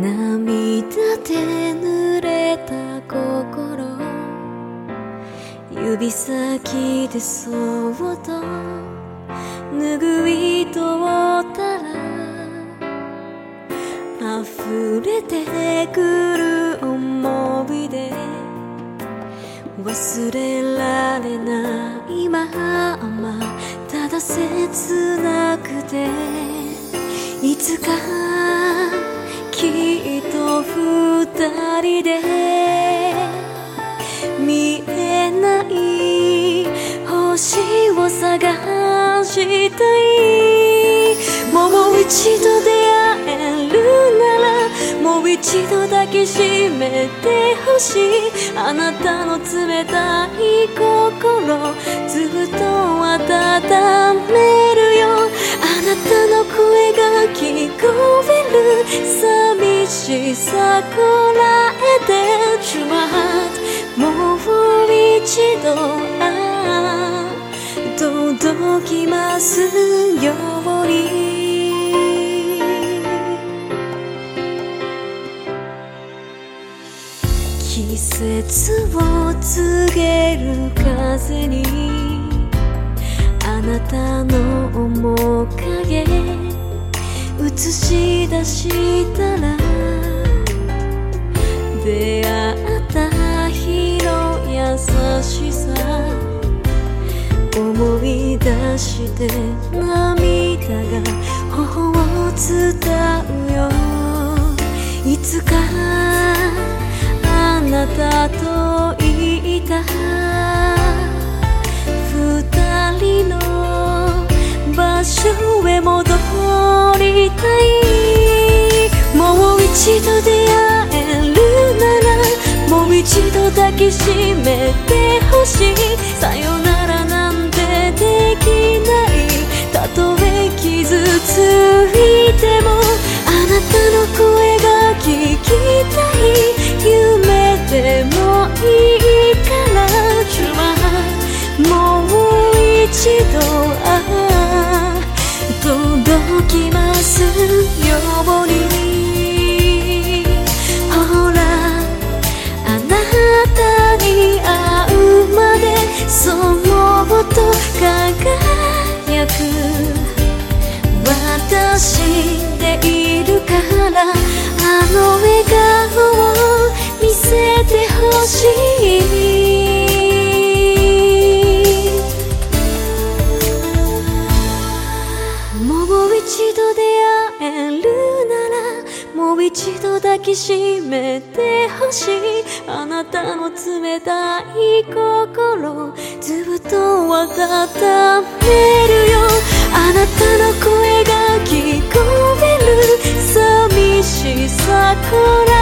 涙で濡れた心。指先でそっと。拭い取ったら。溢れてくる思い出忘れられないまま。ただ切なくて。いつか二人で見えない星を探したい。もう一度出会えるならもう一度抱きしめてほしい。あなたの冷たい心ずっと温めるよ。きますように。季節を告げる風にあなたの面影映し出したら出会った日の優しさして涙が頬を伝うよ。いつかあなたといた。二人の場所へ戻りたい。もう一度出会えるならもう一度抱きしめてほしい。さよなら。ついてもあなたの声が聞きたい。夢でもいいから今もう一度しいもう一度出会えるならもう一度抱きしめてほしい。あなたの冷たい。心ずっと温めるよ。あなたの声が聞こえる。寂しさこら